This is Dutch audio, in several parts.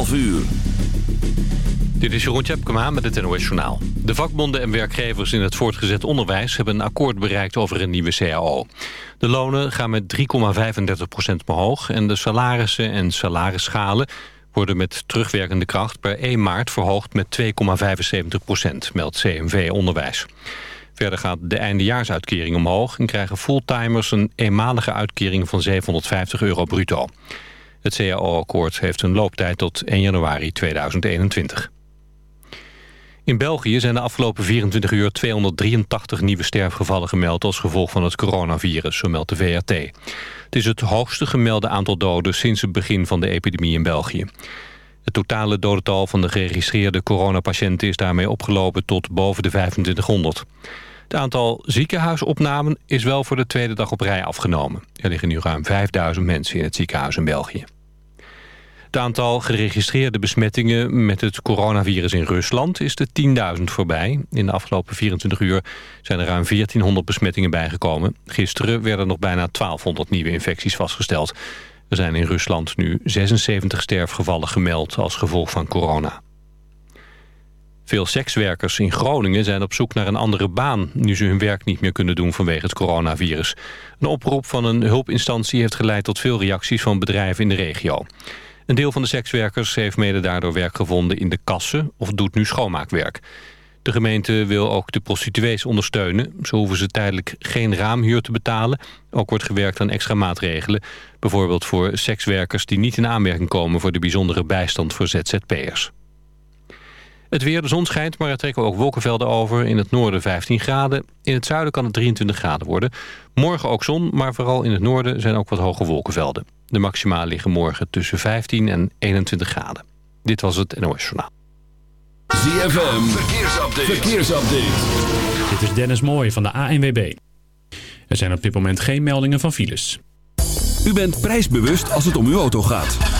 11 uur. Dit is Jeroen Tjepkema met het NOS Journaal. De vakbonden en werkgevers in het voortgezet onderwijs... hebben een akkoord bereikt over een nieuwe CAO. De lonen gaan met 3,35% omhoog... en de salarissen en salarisschalen worden met terugwerkende kracht... per 1 maart verhoogd met 2,75% meldt CMV Onderwijs. Verder gaat de eindejaarsuitkering omhoog... en krijgen fulltimers een eenmalige uitkering van 750 euro bruto. Het CAO-akkoord heeft een looptijd tot 1 januari 2021. In België zijn de afgelopen 24 uur 283 nieuwe sterfgevallen gemeld... als gevolg van het coronavirus, zo meldt de VRT. Het is het hoogste gemelde aantal doden sinds het begin van de epidemie in België. Het totale dodental van de geregistreerde coronapatiënten is daarmee opgelopen tot boven de 2500. Het aantal ziekenhuisopnamen is wel voor de tweede dag op rij afgenomen. Er liggen nu ruim 5000 mensen in het ziekenhuis in België. Het aantal geregistreerde besmettingen met het coronavirus in Rusland is de 10.000 voorbij. In de afgelopen 24 uur zijn er ruim 1400 besmettingen bijgekomen. Gisteren werden nog bijna 1200 nieuwe infecties vastgesteld. Er zijn in Rusland nu 76 sterfgevallen gemeld als gevolg van corona. Veel sekswerkers in Groningen zijn op zoek naar een andere baan... nu ze hun werk niet meer kunnen doen vanwege het coronavirus. Een oproep van een hulpinstantie heeft geleid tot veel reacties van bedrijven in de regio. Een deel van de sekswerkers heeft mede daardoor werk gevonden in de kassen... of doet nu schoonmaakwerk. De gemeente wil ook de prostituees ondersteunen. Zo hoeven ze tijdelijk geen raamhuur te betalen. Ook wordt gewerkt aan extra maatregelen. Bijvoorbeeld voor sekswerkers die niet in aanmerking komen... voor de bijzondere bijstand voor ZZP'ers. Het weer, de zon schijnt, maar er trekken ook wolkenvelden over. In het noorden 15 graden. In het zuiden kan het 23 graden worden. Morgen ook zon, maar vooral in het noorden zijn ook wat hoge wolkenvelden. De maxima liggen morgen tussen 15 en 21 graden. Dit was het NOS Journaal. ZFM, verkeersupdate. verkeersupdate. Dit is Dennis Mooij van de ANWB. Er zijn op dit moment geen meldingen van files. U bent prijsbewust als het om uw auto gaat.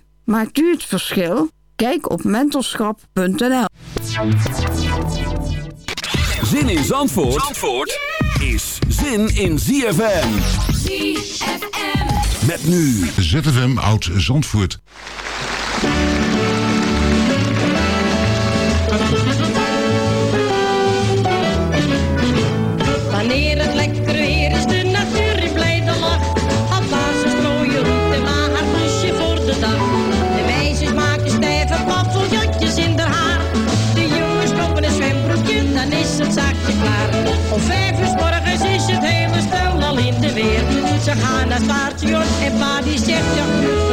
Maakt u het verschil? Kijk op mentorschap.nl. Zin in Zandvoort, Zandvoort is zin in ZFM. ZFM. Met nu ZFM Oud Zandvoort. Ze gaan naar paardje en pa die zegt ja,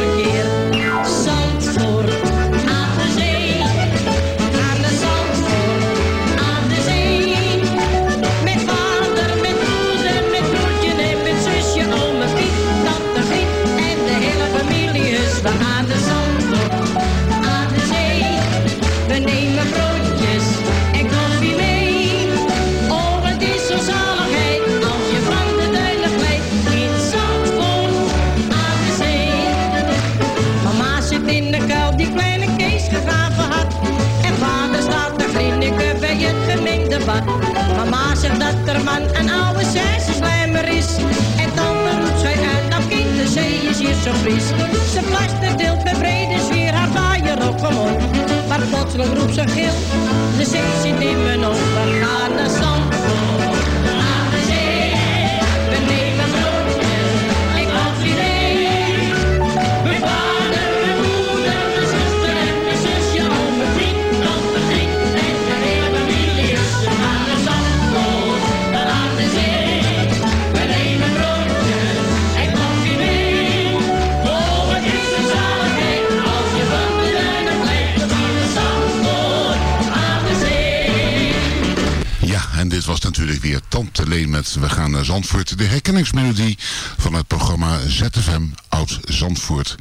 Mama zegt dat er man een oude slijmer is. En dan roept zij uit, dat kind, de zee is hier zo fris. Ze plaster deelt met brede weer haar vaaier op, kom op. Maar plotseling roept ze gil, de zee zit in mijn ogen. We gaan naar Zandvoort. De herkenningsmelodie van het programma ZFM Oud Zandvoort.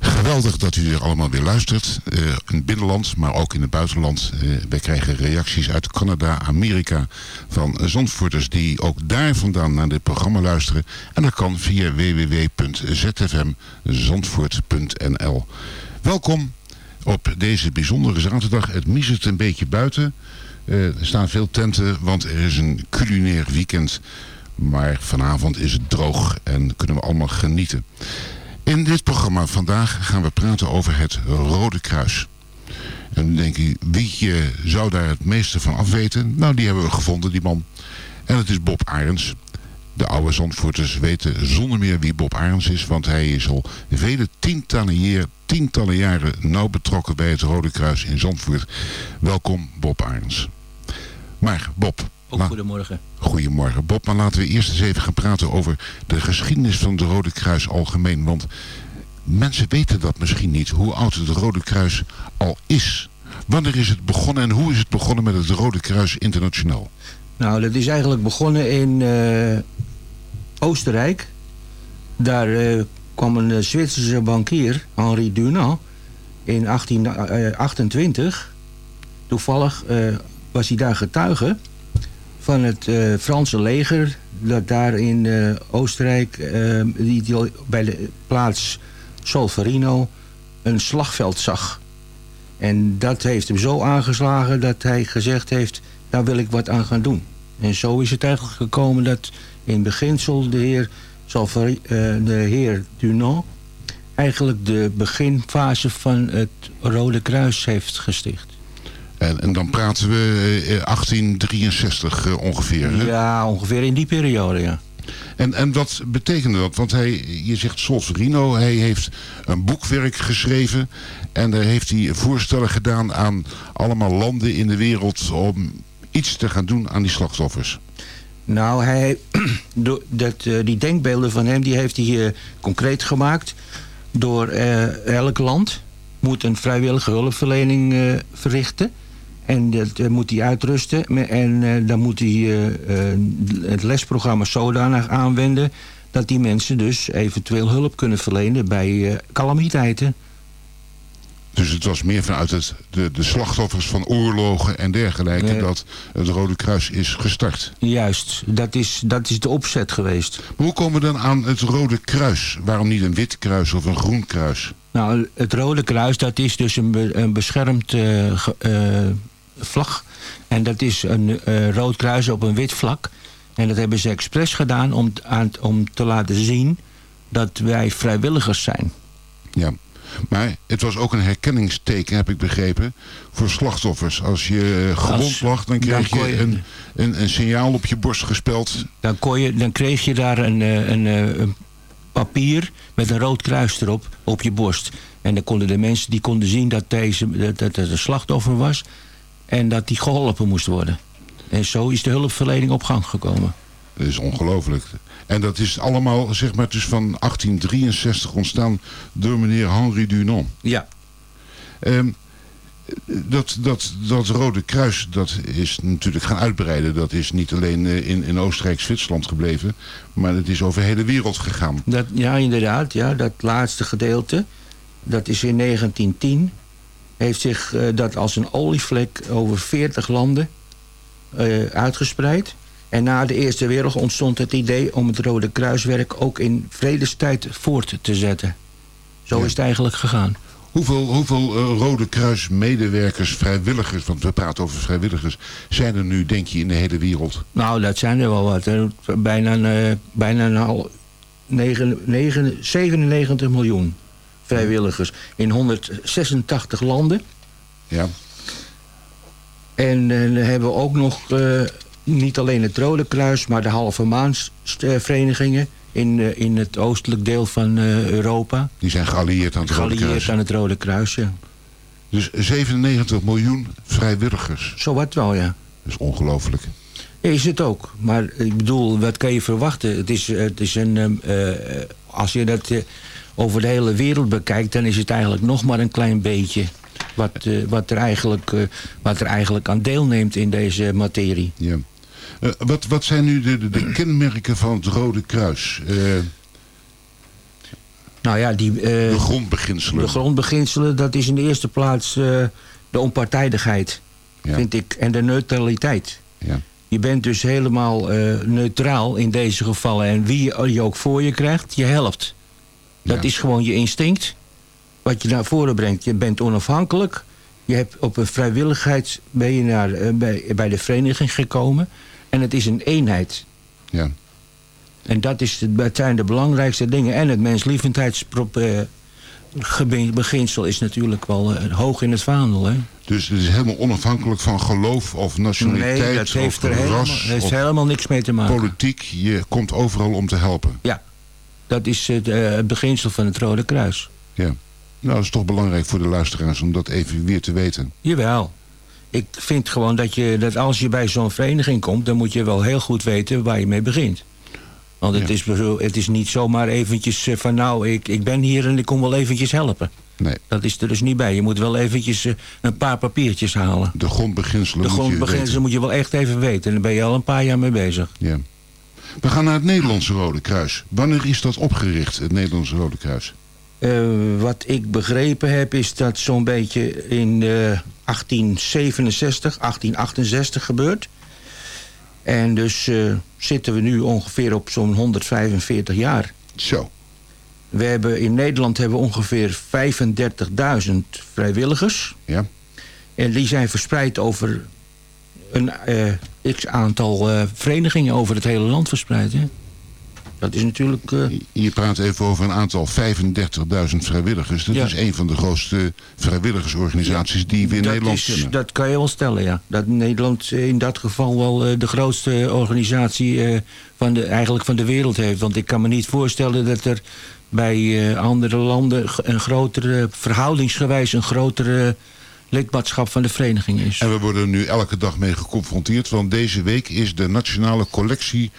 Geweldig dat u er allemaal weer luistert. eh, in het binnenland, maar ook in het buitenland. Eh, wij krijgen reacties uit Canada, Amerika van Zandvoorters die ook daar vandaan naar dit programma luisteren. En dat kan via www.zfmzandvoort.nl Welkom op deze bijzondere zaterdag. Het miezert een beetje buiten. Eh, er staan veel tenten, want er is een culinair weekend. Maar vanavond is het droog en kunnen we allemaal genieten. In dit programma vandaag gaan we praten over het Rode Kruis. En dan denk je, wie eh, zou daar het meeste van afweten? Nou, die hebben we gevonden, die man. En het is Bob Arends. De oude Zandvoorters weten zonder meer wie Bob Arends is, want hij is al vele tientallen, jaar, tientallen jaren nauw betrokken bij het Rode Kruis in Zandvoort. Welkom Bob Arends. Maar Bob, Ook goedemorgen. Goedemorgen Bob, maar laten we eerst eens even gaan praten over de geschiedenis van het Rode Kruis algemeen. Want mensen weten dat misschien niet, hoe oud het Rode Kruis al is. Wanneer is het begonnen en hoe is het begonnen met het Rode Kruis Internationaal? Nou, dat is eigenlijk begonnen in eh, Oostenrijk. Daar eh, kwam een eh, Zwitserse bankier, Henri Dunant, in 1828. Toevallig was hij daar getuige van het eh, Franse leger... dat daar in eh, Oostenrijk, eh, die, bij de plaats Solferino, een slagveld zag. En dat heeft hem zo aangeslagen dat hij gezegd heeft... daar wil ik wat aan gaan doen. En zo is het eigenlijk gekomen dat in beginsel de heer, eh, de heer Dunant... eigenlijk de beginfase van het Rode Kruis heeft gesticht. En, en dan praten we eh, 1863 eh, ongeveer. Hè? Ja, ongeveer in die periode, ja. En, en wat betekende dat? Want hij, je zegt Solferino, hij heeft een boekwerk geschreven. En daar heeft hij voorstellen gedaan aan allemaal landen in de wereld om iets te gaan doen aan die slachtoffers. Nou, hij, dat, eh, die denkbeelden van hem die heeft hij eh, concreet gemaakt. Door eh, elk land moet een vrijwillige hulpverlening eh, verrichten. En dat eh, moet hij uitrusten. En eh, dan moet hij eh, het lesprogramma zodanig aanwenden... dat die mensen dus eventueel hulp kunnen verlenen bij calamiteiten. Dus het was meer vanuit het, de, de slachtoffers van oorlogen en dergelijke Nee. dat het Rode Kruis is gestart. Juist, dat is, dat is de opzet geweest. Maar hoe komen we dan aan het Rode Kruis? Waarom niet een wit kruis of een groen kruis? Nou, het Rode Kruis, dat is dus een, be- een beschermd ge- vlag. En dat is een eh, rood kruis op een wit vlak. En dat hebben ze expres gedaan om, aan, om te laten zien dat wij vrijwilligers zijn. Ja. Maar het was ook een herkenningsteken, heb ik begrepen, voor slachtoffers. Als je eh, gewond Als- lag, dan kreeg dan je je- een, een, een signaal op je borst gespeld. Dan, kon je, dan kreeg je daar een, eh, een, een papier met een rood kruis erop op je borst. En dan konden de mensen die konden zien dat, deze, dat het een slachtoffer was. En dat die geholpen moest worden. En zo is de hulpverlening op gang gekomen. Dat is ongelooflijk. En dat is allemaal, zeg maar, dus van 1863 ontstaan door meneer Henri Dunant. Ja. Ehm, dat, dat, dat Rode Kruis, dat is natuurlijk gaan uitbreiden. Dat is niet alleen eh, in, in Oostenrijk, Zwitserland gebleven. Maar het is over de hele wereld gegaan. Dat, ja, inderdaad. Ja, dat laatste gedeelte, dat is in 1910... heeft zich eh, dat als een olievlek over 40 landen eh, uitgespreid. En na de Eerste Wereldoorlog ontstond het idee om het Rode Kruiswerk... ook in vredestijd voort te zetten. Zo Ja. is het eigenlijk gegaan. Hoeveel, hoeveel eh, Rode Kruis medewerkers, vrijwilligers, want we praten over vrijwilligers, zijn er nu, denk je, in de hele wereld? Nou, dat zijn er wel wat. hè. Bijna, bijna al 9, 9, 97 miljoen vrijwilligers in 186 landen. Ja. En eh, dan hebben we ook nog eh, niet alleen het Rode Kruis, maar de halve maansverenigingen in, eh, in het oostelijk deel van Europa. Die zijn geallieerd aan het Rode Geallieerd Kruis. aan het Rode Kruis, ja. Dus 97 miljoen vrijwilligers. Zo wat wel, ja. Dat is ongelooflijk. Is het ook. Maar ik bedoel, wat kan je verwachten? Het is, het is een... als je dat over de hele wereld bekijkt... dan is het eigenlijk nog maar een klein beetje... wat, eh, wat, er, eigenlijk, eh, wat er eigenlijk aan deelneemt in deze materie. Ja. Eh, wat, wat zijn nu de, de, de kenmerken van het Rode Kruis? Nou ja, die... de grondbeginselen. De grondbeginselen, dat is in de eerste plaats de onpartijdigheid, Ja. vind ik. En de neutraliteit. Ja. Je bent dus helemaal neutraal in deze gevallen. En wie je, je ook voor je krijgt, je helpt. Dat Ja. is gewoon je instinct. Wat je naar voren brengt. Je bent onafhankelijk. Je hebt op een vrijwilligheid ben je naar, eh, bij, bij de vereniging gekomen. En het is een eenheid. Ja. En dat, is de, dat zijn de belangrijkste dingen. En het menslievendheidsbeginsel is natuurlijk wel eh, hoog in het vaandel. Hè? Dus het is helemaal onafhankelijk van geloof of nationaliteit Nee, dat heeft of er helemaal, ras dat heeft of helemaal niks mee te maken. politiek. Je komt overal om te helpen. Ja, dat is het, eh, het beginsel van het Rode Kruis. Ja. Nou, dat is toch belangrijk voor de luisteraars om dat even weer te weten. Jawel. Ik vind gewoon dat, je, dat als je bij zo'n vereniging komt... dan moet je wel heel goed weten waar je mee begint. Want het, Ja. is, het is niet zomaar eventjes eh, van... nou, ik, ik ben hier en ik kom wel eventjes helpen. Nee, Dat is er dus niet bij. Je moet wel eventjes eh, een paar papiertjes halen. de grondbeginselen De moet je grondbeginselen moet je wel echt even weten. En daar ben je al een paar jaar mee bezig. Ja. We gaan naar het Nederlandse Rode Kruis. Wanneer is dat opgericht, het Nederlandse Rode Kruis? Eh, wat ik begrepen heb is dat zo'n beetje in eh, 1867, 1868 gebeurt. En dus eh, zitten we nu ongeveer op zo'n 145 jaar. Zo. We hebben in Nederland hebben we ongeveer 35.000 vrijwilligers. Ja. En die zijn verspreid over een eh, x-aantal eh, verenigingen over het hele land verspreid. Hè? Dat is natuurlijk... eh, Je praat even over een aantal 35.000 vrijwilligers. Dat Ja. is een van de grootste vrijwilligersorganisaties die we in dat Nederland is, kennen. Dat kan je wel stellen, ja. Dat Nederland in dat geval wel de grootste organisatie van de, eigenlijk van de wereld heeft. Want ik kan me niet voorstellen dat er bij andere landen een grotere, verhoudingsgewijs een grotere lidmaatschap van de vereniging is. En we worden er nu elke dag mee geconfronteerd. Want deze week is de nationale collectie,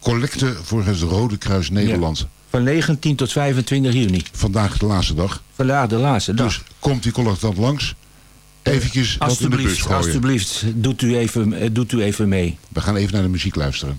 collecte voor het Rode Kruis Nederland. Van 19 tot 25 juni. Vandaag de laatste dag. Vandaag de laatste dag. Dus komt die collectant langs. Eventjes wat in de bus alsjeblieft, gooien. alsjeblieft, doet u, even, eh, doet u even mee. We gaan even naar de muziek luisteren.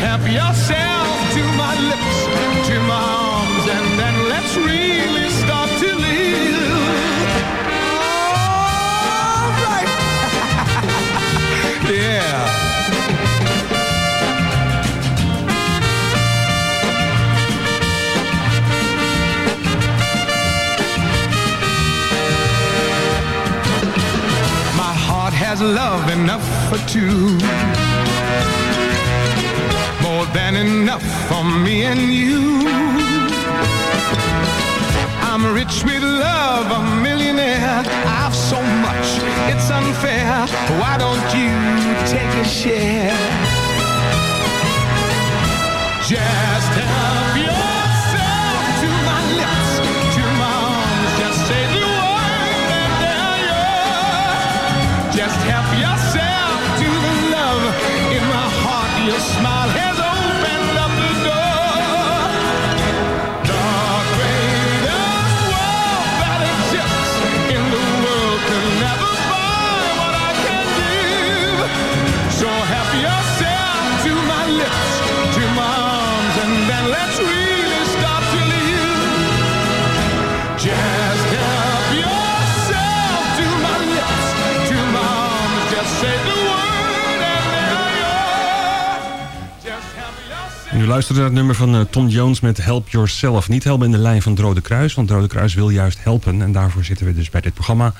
Help yourself to my lips, to my arms, and then let's really start to live. All right. yeah. has love enough for two me and you. Luistert naar het nummer van eh, Tom Jones met Help Yourself. Niet helpen in de lijn van het Rode Kruis, want het Rode Kruis wil juist helpen. En daarvoor zitten we dus bij dit programma.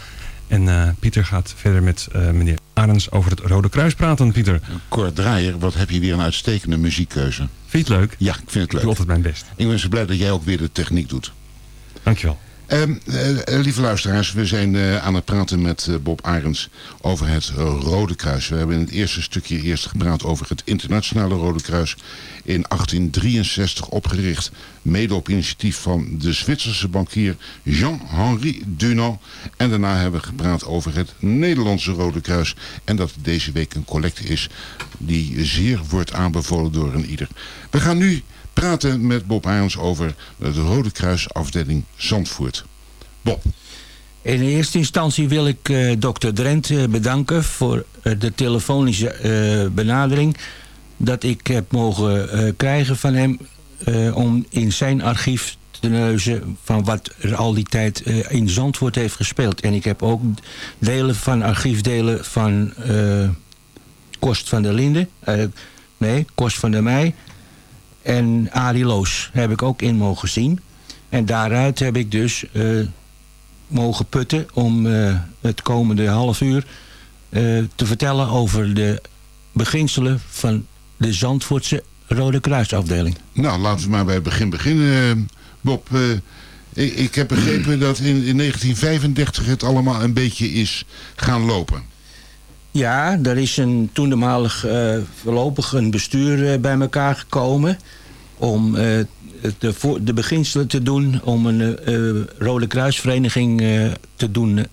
En eh, Pieter gaat verder met eh, meneer Arends over het Rode Kruis praten. Pieter, Cor Draaier, wat heb je weer een uitstekende muziekkeuze. vind je het leuk? Ja, ik vind het Ik doe leuk. altijd mijn best. Ik ben zo blij dat jij ook weer de techniek doet. Dankjewel. Ehm, eh, eh, lieve luisteraars, we zijn eh, aan het praten met Bob Arends over het Rode Kruis. We hebben in het eerste stukje eerst gepraat over het internationale Rode Kruis. In 1863 opgericht, mede op initiatief van de Zwitserse bankier Jean-Henri Dunant. En daarna hebben we gepraat over het Nederlandse Rode Kruis. En dat deze week een collecte is die zeer wordt aanbevolen door een ieder. We gaan nu praten met Bob Arends over de Rode Kruis afdeling Zandvoort. Bob. In eerste instantie wil ik eh, dokter Drent eh, bedanken voor eh, de telefonische eh, benadering dat ik heb mogen krijgen van hem om in zijn archief te neuzen van wat er al die tijd in Zandvoort heeft gespeeld. En ik heb ook delen van archiefdelen van Kost van der Linde, nee, Kost van der Meij en Arie Loos heb ik ook in mogen zien. En daaruit heb ik dus eh, mogen putten om eh, het komende half uur eh, te vertellen over de beginselen van de Zandvoortse Rode Kruisafdeling. Nou, laten we maar bij het begin beginnen. Bob, ik, ik heb begrepen dat in, in 1935 het allemaal een beetje is gaan lopen. Ja, er is een toenmalig eh voorlopig een bestuur eh, bij elkaar gekomen om eh, de, voor, de beginselen te doen om een Rode Kruisvereniging te doen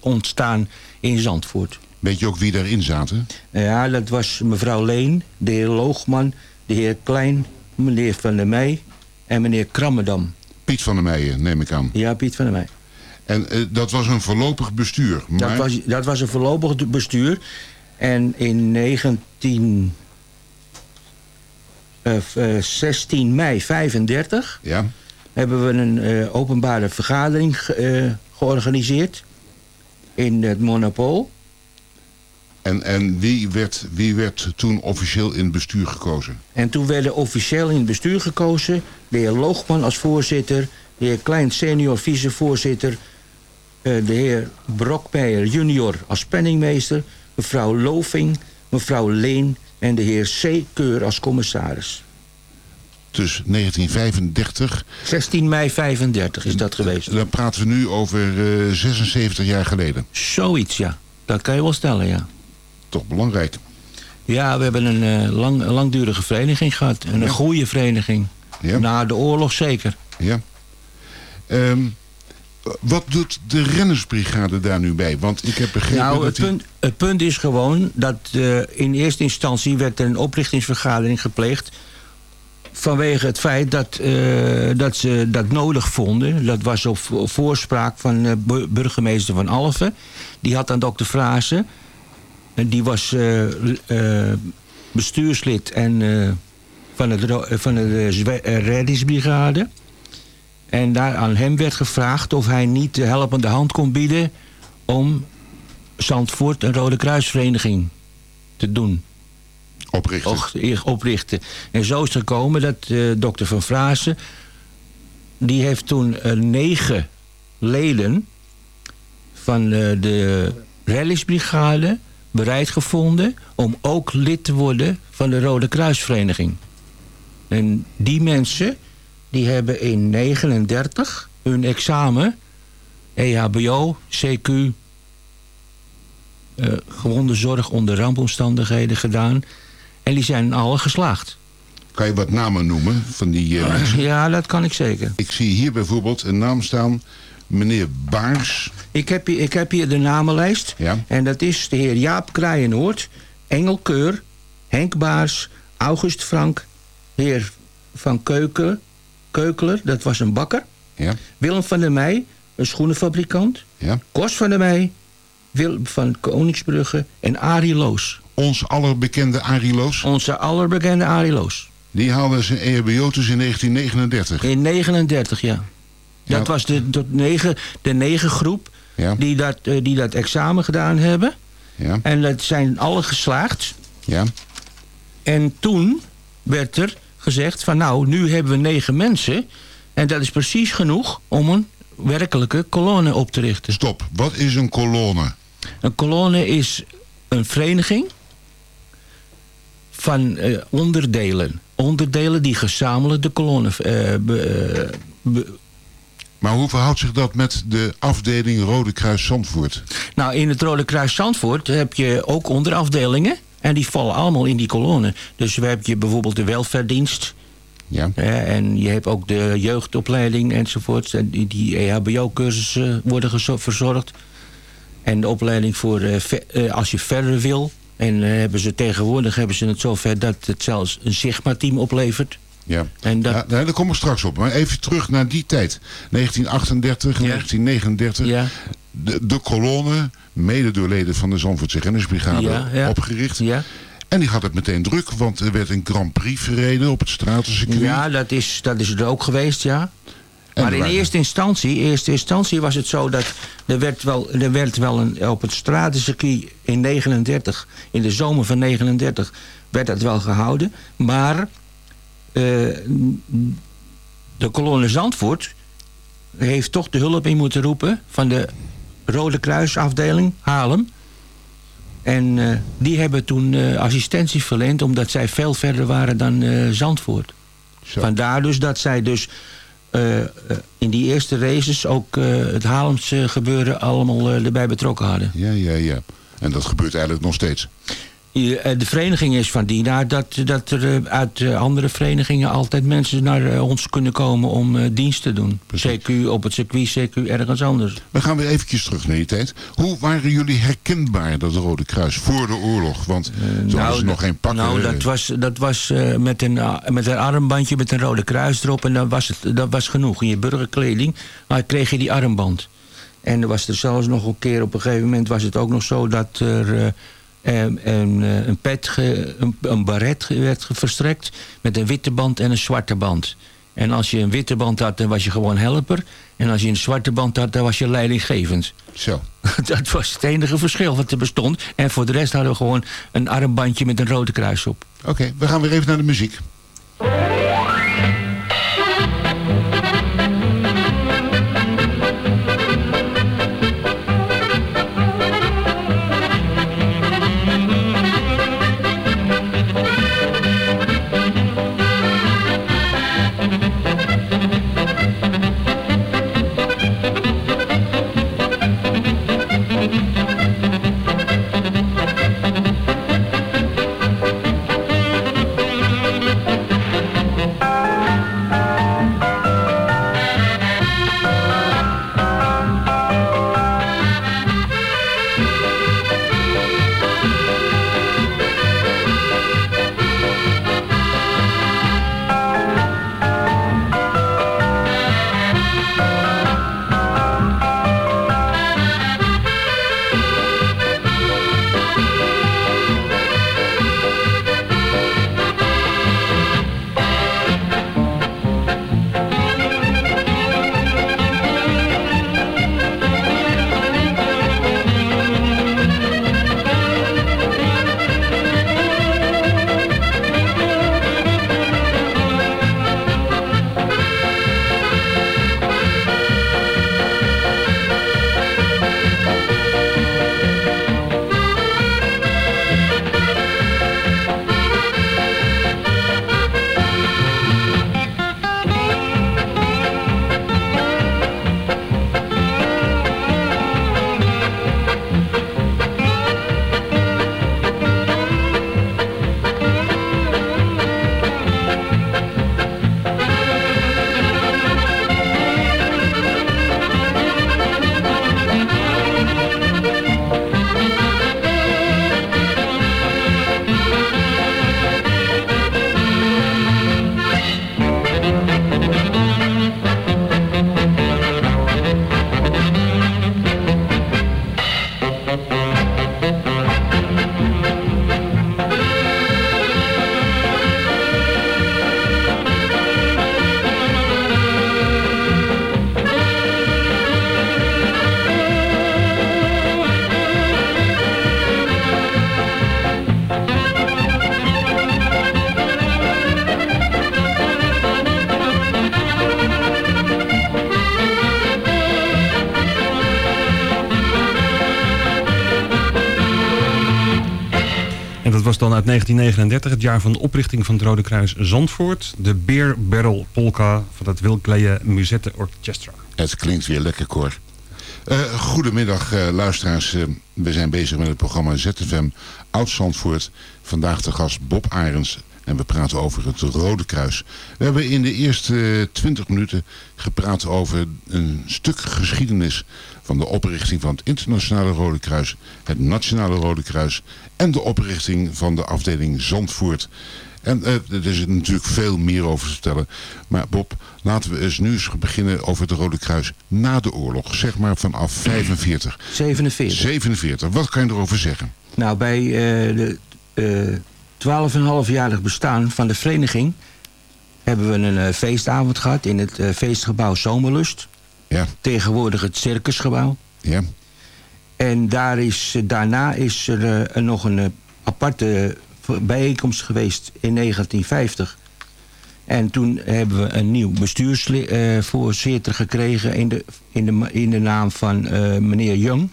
ontstaan in Zandvoort. Weet je ook wie daarin zaten? Ja, dat was mevrouw Leen, de heer Loogman, de heer Klein, meneer Van der Meij en meneer Krammerdam. Piet van der Meijen, neem ik aan. Ja, Piet van der Meij. En eh, dat was een voorlopig bestuur. Maar Dat, was, dat was een voorlopig bestuur. En in 19... eh, f- eh, 16 mei 35 ja, hebben we een eh, openbare vergadering ge- eh, georganiseerd in het Monopool. en, en wie, werd, wie werd toen officieel in het bestuur gekozen? En toen werden officieel in het bestuur gekozen de heer Loogman als voorzitter, de heer Klein senior vicevoorzitter, eh, de heer Brokmeijer junior als penningmeester, mevrouw Loving, mevrouw Leen en de heer C. Keur als commissaris. Dus 1935, 16 mei 35 is dat geweest. dan praten we nu over eh, 76 jaar geleden. Zoiets, ja. Dat kan je wel stellen, ja. Toch belangrijk. Ja, we hebben een, eh, lang, langdurige vereniging gehad. En een Ja. goede vereniging. Ja. Na de oorlog zeker. Ja. Ehm, wat doet de rennersbrigade daar nu bij? Want ik heb begrepen Nou, dat het die- punt, het punt is gewoon dat eh, in eerste instantie werd er een oprichtingsvergadering gepleegd. Vanwege het feit dat, eh, dat ze dat nodig vonden. Dat was op vo- voorspraak van bu- burgemeester van Alphen. Die had aan dokter Frazen. En die was bestuurslid en, van, het, van de reddingsbrigade. En daar aan hem werd gevraagd of hij niet de helpende hand kon bieden om Zandvoort een Rode Kruisvereniging te doen. Oprichten. Och, eer- oprichten. En zo is het gekomen dat eh, dokter Van Frazen... die heeft toen eh, negen leden van eh, de reddingsbrigade bereid gevonden om ook lid te worden van de Rode Kruisvereniging. En die mensen die hebben in 39 hun examen EHBO, CQ, eh gewonde zorg onder rampomstandigheden gedaan. En die zijn alle geslaagd. Kan je wat namen noemen van die eh, mensen? Ja, dat kan ik zeker. Ik zie hier bijvoorbeeld een naam staan. Meneer Baars. Ik heb hier, ik heb hier de namenlijst. Ja. En dat is de heer Jaap Kraaienoord, Engel Keur, Henk Baars, August Frank, heer Van Keuken, Keukeler, dat was een bakker. Ja. Willem van der Meij, een schoenenfabrikant. Ja. Kos van der Meij, Willem van Koningsbrugge en Arie Loos. Ons allerbekende Arie Loos. Onze allerbekende Arie Loos. Die haalde zijn EHBO dus in 1939. In 39, ja. Dat was de, de, negen, de negen groep Ja. die, dat, eh, die dat examen gedaan hebben. Ja. En dat zijn alle geslaagd. Ja. En toen werd er gezegd van nou, nu hebben we negen mensen. En dat is precies genoeg om een werkelijke kolonne op te richten. Stop, wat is een kolonne? Een kolonne is een vereniging van eh, onderdelen. Onderdelen die gezamenlijk de kolonne eh, be- eh, be- Maar hoe verhoudt zich dat met de afdeling Rode Kruis Zandvoort? Nou, in het Rode Kruis Zandvoort heb je ook onderafdelingen. En die vallen allemaal in die kolonne. Dus we hebben je bijvoorbeeld de welvaartdienst. Ja. en je hebt ook de jeugdopleiding enzovoort. En die, die EHBO-cursussen worden verzorgd. En de opleiding voor eh, eh, als je verder wil. En eh, hebben ze tegenwoordig hebben ze het zover dat het zelfs een Sigma-team oplevert. Ja. En dat, Ja, daar komen we straks op. Maar even terug naar die tijd. 1938, 1939. Ja. De, de kolonne, mede door leden van de Zandvoortse Rennersbrigade, Ja, ja. opgericht. Ja. En die had het meteen druk, want er werd een Grand Prix verreden op het stratencircuit. Ja, dat is, dat is er ook geweest, ja. En maar in waren- eerste instantie, eerste instantie was het zo dat er werd wel, er werd wel een, op het stratencircuit in 39, in de zomer van 39, werd dat wel gehouden. Maar eh, de kolonne Zandvoort heeft toch de hulp in moeten roepen van de Rode Kruisafdeling Haarlem. En eh, die hebben toen eh, assistentie verleend omdat zij veel verder waren dan eh, Zandvoort. Vandaar dus dat zij dus in die eerste races ook het Haarlemse gebeuren allemaal erbij betrokken hadden. Ja, ja, ja. En dat gebeurt eigenlijk nog steeds. Eh, De vereniging is van die naar dat, dat er eh, uit eh, andere verenigingen altijd mensen naar ons kunnen komen om dienst te doen. CQ op het circuit, CQ ergens anders. We gaan weer eventjes terug naar die tijd. Hoe waren jullie herkenbaar, dat Rode Kruis, voor de oorlog? Want toen hadden ze nog geen pakken. Nou, dat was, dat was met, een, met een armbandje met een rode kruis erop. En dat was, het, dat was genoeg. In je burgerkleding maar kreeg je die armband. En er was er zelfs nog een keer op een gegeven moment was het ook nog zo dat er een, een, eh, een pet, ge- een, een baret werd verstrekt met een witte band en een zwarte band. En als je een witte band had, dan was je gewoon helper. En als je een zwarte band had, dan was je leidinggevend. Zo. Dat was het enige verschil wat er bestond. En voor de rest hadden we gewoon een armbandje met een rode kruis op. Oké, we gaan weer even naar de muziek. 1939, het jaar van de oprichting van het Rode Kruis Zandvoort. De Beer Barrel Polka van het Wilkleje Musette Orchestra. Het klinkt weer lekker, Cor. Uh, goedemiddag, uh, luisteraars. Uh, we zijn bezig met het programma ZFM Oud-Zandvoort. Vandaag de gast Bob Arends en we praten over het Rode Kruis. We hebben in de eerste 20 minuten gepraat over een stuk geschiedenis van de oprichting van het Internationale Rode Kruis, het Nationale Rode Kruis en de oprichting van de afdeling Zandvoort. En uh, er is natuurlijk veel meer over te vertellen. Maar Bob, laten we eens nu eens beginnen over het Rode Kruis na de oorlog. Zeg maar vanaf 45. 47. 47. Wat kan je erover zeggen? Nou, bij uh, de uh, 12,5-jarig bestaan van de vereniging... hebben we een feestavond gehad in het feestgebouw Zomerlust. Ja. Tegenwoordig het circusgebouw. Ja. En daar is, daarna is er nog een aparte bijeenkomst geweest in 1950. En toen hebben we een nieuw bestuursvoorzitter gekregen in de, in de, in de naam van uh, meneer Young.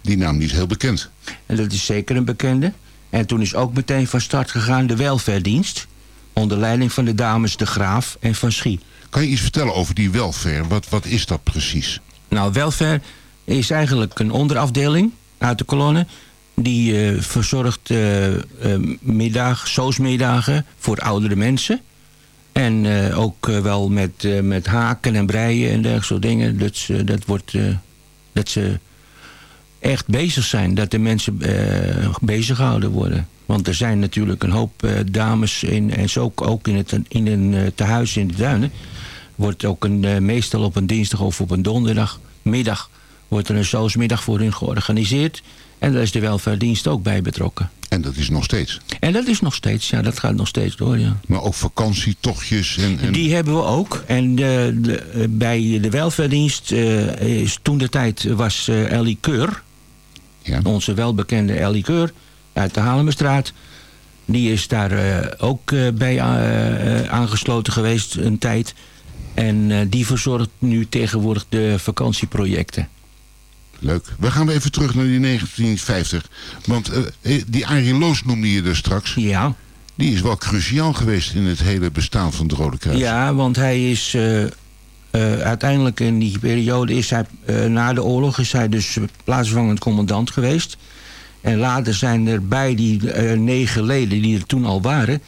Die naam die is heel bekend. En dat is zeker een bekende. En toen is ook meteen van start gegaan de welverdienst. Onder leiding van de dames De Graaf en Van Schie. Kan je iets vertellen over die welfare? Wat, wat is dat precies? Nou, welfare is eigenlijk een onderafdeling uit de kolonne die uh, verzorgt uh, middag, soosmiddagen voor oudere mensen. En ook wel met, met haken en breien en dergelijke dingen. Dat, dat, wordt, dat ze echt bezig zijn. Dat de mensen bezig gehouden worden. Want er zijn natuurlijk een hoop dames in, en zo ook in, het, in een tehuis in de duinen. Wordt ook een, meestal op een dinsdag of op een donderdagmiddag wordt er een soosmiddag voor hun georganiseerd. En daar is de welvaartdienst ook bij betrokken. En dat is nog steeds? En dat is nog steeds, ja. Dat gaat nog steeds door, ja. Maar ook vakantietochtjes? En, en... Die hebben we ook. En de, de, bij de welvaartdienst uh, is toen de tijd was uh, Ellie Keur. Ja. Onze welbekende Ellie Keur uit de Halemestraat. Die is daar uh, ook bij aangesloten geweest een tijd. En die verzorgt nu tegenwoordig de vakantieprojecten. Leuk. We gaan even terug naar die 1950. Want uh, die Arie Loos noemde je er straks. Ja. Die is wel cruciaal geweest in het hele bestaan van het Rode Kruis. Ja, want hij is... Uh, uh, uiteindelijk in die periode is hij... na de oorlog is hij dus plaatsvervangend commandant geweest. En later zijn er bij die negen leden die er toen al waren...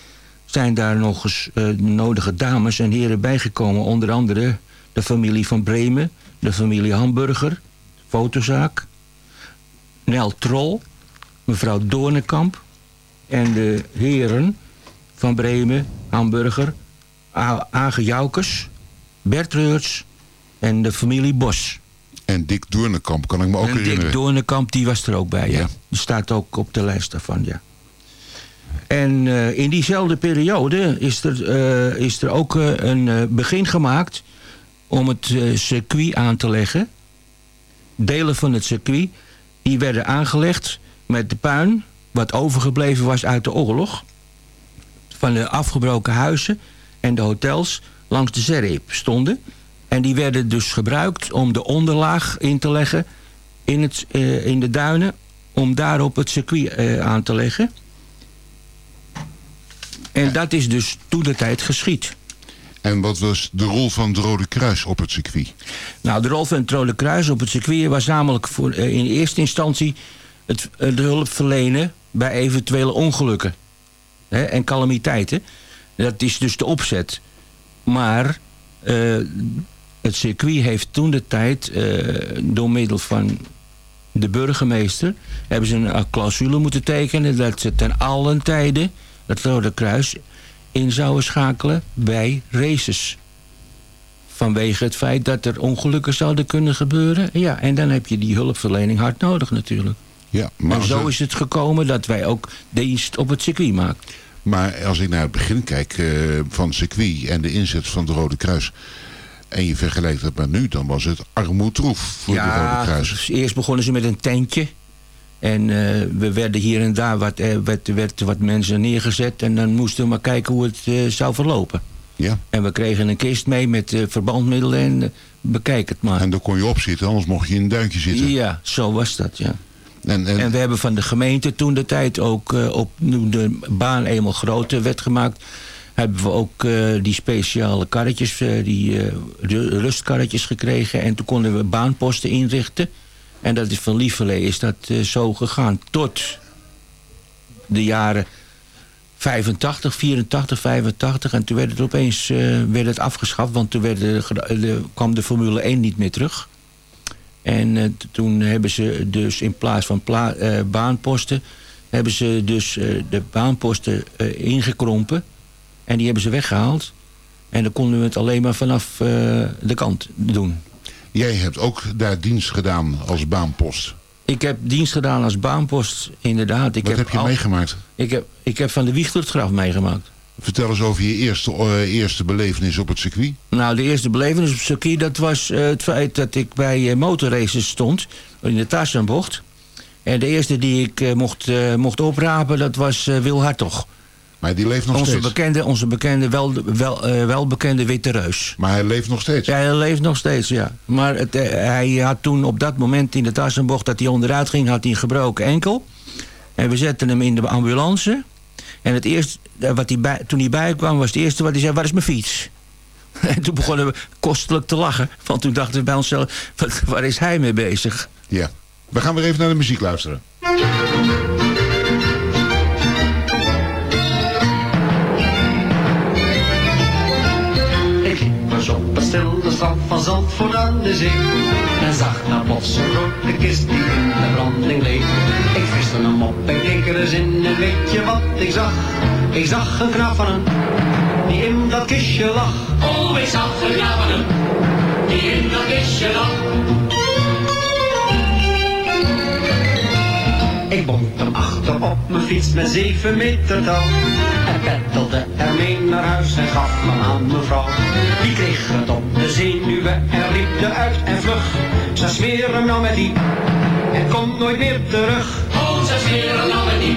zijn daar nog eens nodige dames en heren bijgekomen. Onder andere de familie van Bremen, de familie Hamburger fotozaak. Nel Trol, mevrouw Doornekamp en de heren van Bremen, Hamburger, Age Joukes, Bert Reurts en de familie Bos. En Dick Doornekamp kan ik me ook en herinneren. Dick Doornekamp, die was er ook bij, ja. Die staat ook op de lijst daarvan, ja. En uh, in diezelfde periode is er, uh, is er ook uh, een begin gemaakt om het circuit aan te leggen delen van het circuit... die werden aangelegd met de puin... wat overgebleven was uit de oorlog... van de afgebroken huizen en de hotels langs de Zerreep stonden. En die werden dus gebruikt om de onderlaag in te leggen in, het, uh, in de duinen... om daarop het circuit uh, aan te leggen. En dat is dus toen de tijd geschied. En wat was de rol van het Rode Kruis op het circuit? Nou, de rol van het Rode Kruis op het circuit was namelijk voor, uh, in eerste instantie het, de hulp verlenen bij eventuele ongelukken hè, en calamiteiten. Dat is dus de opzet. Maar uh, het circuit heeft toen de tijd door middel van de burgemeester... hebben ze een clausule moeten tekenen dat ze ten allen tijde het Rode Kruis in zouden schakelen bij races. Vanwege het feit dat er ongelukken zouden kunnen gebeuren. Ja, en dan heb je die hulpverlening hard nodig natuurlijk. Ja, maar en zo is het gekomen dat wij ook dienst op het circuit maken. Maar als ik naar het begin kijk uh, van het circuit en de inzet van het Rode Kruis... en je vergelijkt dat met nu, dan was het armoedroef voor ja, het Rode Kruis. eerst begonnen ze met een tentje... En uh, we werden hier en daar wat, uh, werd, werd wat mensen neergezet. En dan moesten we maar kijken hoe het uh, zou verlopen. Ja. En we kregen een kist mee met verbandmiddelen en bekijk het maar. En daar kon je op zitten, anders mocht je in een duintje zitten. Ja, zo was dat, ja. En, en... we hebben van de gemeente toen de tijd ook eh, op toen de baan eenmaal groter werd gemaakt. Hebben we ook eh, die speciale karretjes, eh, die eh, ru- rustkarretjes gekregen. En toen konden we baanposten inrichten. En dat is van Lieverlee is dat eh, zo gegaan tot de jaren 85, 84, 85. En toen werd het opeens eh, werd het afgeschaft, want toen kwam de Formule 1 niet meer terug. En eh, toen hebben ze dus in plaats van baanposten... hebben ze dus de baanposten ingekrompen. En die hebben ze weggehaald. En dan konden we het alleen maar vanaf de kant doen. Jij hebt ook daar dienst gedaan als baanpost. Ik heb dienst gedaan als baanpost, inderdaad. Ik Wat heb je al- meegemaakt? Ik heb, ik heb van de wieg tot het graf meegemaakt. Vertel eens over je eerste, eh, eerste belevenis op het circuit. Nou, de eerste belevenis op het circuit... dat was eh, het feit dat ik bij eh, motorraces stond. In de Tarzanbocht. En de eerste die ik mocht, mocht oprapen, dat was Wil Hartog. Maar die leeft nog onze steeds. Bekende, onze bekende, wel, wel, eh, welbekende Witte Reus. Maar hij leeft nog steeds? Ja, hij leeft nog steeds, ja. Maar het, eh, hij had toen op dat moment in de Tarzanbocht dat hij onderuit ging... had hij een gebroken enkel. En we zetten hem in de ambulance. En het eerste, eh, wat hij bij, toen hij bijkwam, was het eerste wat hij zei... waar is mijn fiets? En toen begonnen we kostelijk te lachen. Want toen dachten we bij onszelf, wat, waar is hij mee bezig? Ja. We gaan weer even naar de muziek luisteren. Van Zandvoort aan de zee. En zag daar plots een grote kist die in de branding leek. Ik viste hem op en keek er eens in en weet je wat ik zag? Ik zag een knaap van hem, die in dat kistje lag. Oh, ik zag een knaap van die in dat kistje lag. Ik bond hem achter op mijn fiets met zeven meter touw. En peddelde ermee naar huis en gaf me aan mevrouw. Die kreeg het op de zenuwen en riep eruit en vlug. Ze smeren nou met die en komt nooit meer terug. Oh, ze smeren nou met die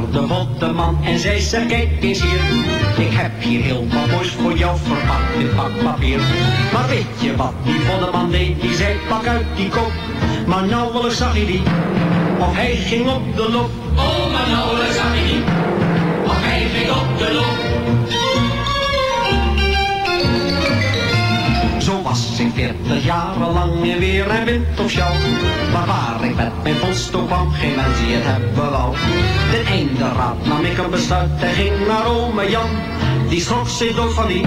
Naar de botteman en zei ze kijk eens hier. Ik heb hier heel wat moois voor jou verpakt in pakpapier. Maar weet je wat die botteman deed? Die zei pak uit die kop. Maar nauwelijks zag hij die. Of hij ging op de loop. Oh, maar nauwelijks zag hij die. Of hij ging op de loop. Ik veertig jaren lang in weer en wind of sjouw. Maar waar ik met mijn post op kwam, geen mens die het hebben wou. Ten einde raad nam ik een besluit en ging naar ome Jan. Die schrok zich dood van die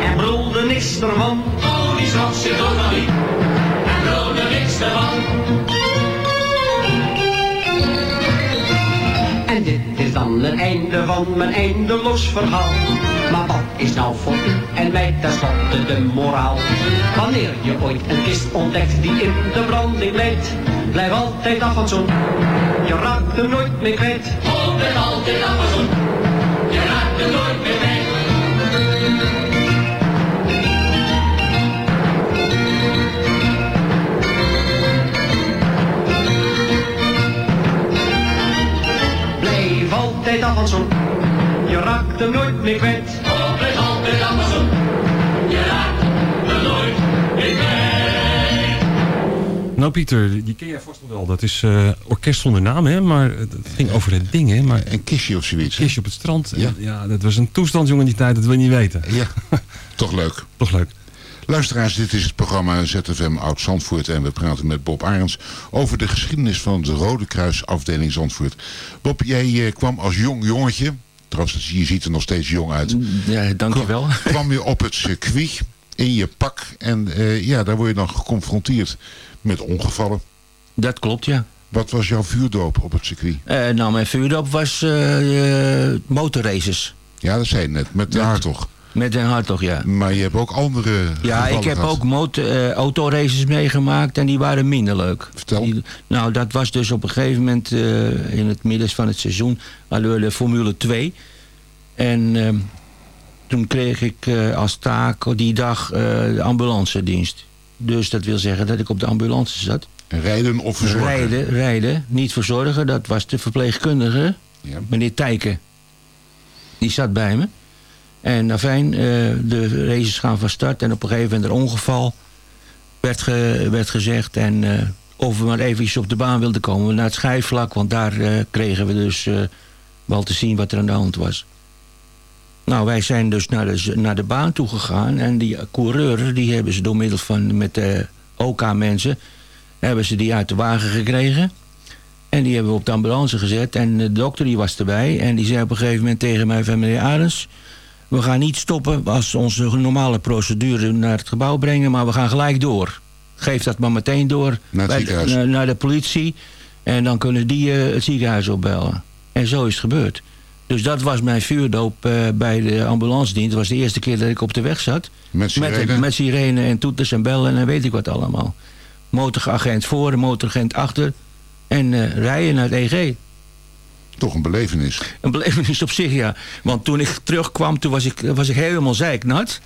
en brulde niks ervan. Oh, die schrok zich dood van die en brulde niks ervan. En dit is dan het einde van mijn eindeloos verhaal. Maar wat is nou voor u en mij tenslotte de moraal? Wanneer je ooit een kist ontdekt die in de branding leidt, blijf altijd af van zo'n. Je raakt hem nooit meer kwijt. Blijf altijd af van zo'n. Je raakt hem nooit meer kwijt. Blijf altijd af van zo'n. Je raakt hem nooit meer kwijt. Oh, blijf altijd af van zo'n. Je raakt hem nooit meer kwijt. Nou Pieter, die ken jij vast nog wel. Dat is eh, orkest zonder naam, hè? Maar het ging over het ding, hè? Maar een kistje of zoiets. Een kistje op het strand. Ja. ja, dat was een toestand, jongen, die tijd. Dat wil je niet weten. Ja, toch leuk. Toch leuk. Luisteraars, dit is het programma ZFM Oud Zandvoort en we praten met Bob Arends over de geschiedenis van de Rode Kruis afdeling Zandvoort. Bob, jij eh, kwam als jong jongetje, trouwens je ziet er nog steeds jong uit. Ja, dankjewel. Kwam, kwam je op het circuit in je pak en eh, ja, daar word je dan geconfronteerd met ongevallen. Dat klopt, ja. Wat was jouw vuurdoop op het circuit? Eh, nou, mijn vuurdoop was eh, motorraces. Ja, dat zei je net, met de Hartog. Met Den Hartog, ja. Maar je hebt ook andere Ja, ik heb gehad. ook motor, eh, autoraces meegemaakt en die waren minder leuk. Vertel. Die- nou, dat was dus op een gegeven moment eh, in het midden van het seizoen hadden we de Formule 2. En ehm, toen kreeg ik eh, als taak die dag de ambulance dienst. Dus dat wil zeggen dat ik op de ambulance zat. Rijden of verzorgen? Rijden, rijden. Niet verzorgen, dat was de verpleegkundige, Ja. meneer Tijken. Die zat bij me. En afijn, eh, de races gaan van start. En op een gegeven moment een ongeval werd, werd gezegd. En eh, of we maar even op de baan wilden komen naar het schijfvlak. Want daar eh, kregen we dus wel te zien wat er aan de hand was. Nou, wij zijn dus naar de, naar de baan toe gegaan. En die coureur, die hebben ze door middel van met de OK-mensen... hebben ze die uit de wagen gekregen. En die hebben we op de ambulance gezet. En de dokter die was erbij. En die zei op een gegeven moment tegen mij van... meneer Arends, we gaan niet stoppen als onze normale procedure naar het gebouw brengen... maar we gaan gelijk door. Geef dat maar meteen door Naar bij de- naar, politie. En dan kunnen die eh, het ziekenhuis opbellen. En zo is het gebeurd. Dus dat was mijn vuurdoop eh, bij de ambulance dienst. Dat was de eerste keer dat ik op de weg zat. Met sirene? Met, met sirene en toeters en bellen en weet ik wat allemaal. Motoragent voor, motoragent achter. En eh, rijden naar het EG. Toch een belevenis. Een belevenis op zich, ja. Want toen ik terugkwam, toen was ik, was ik helemaal zeiknat.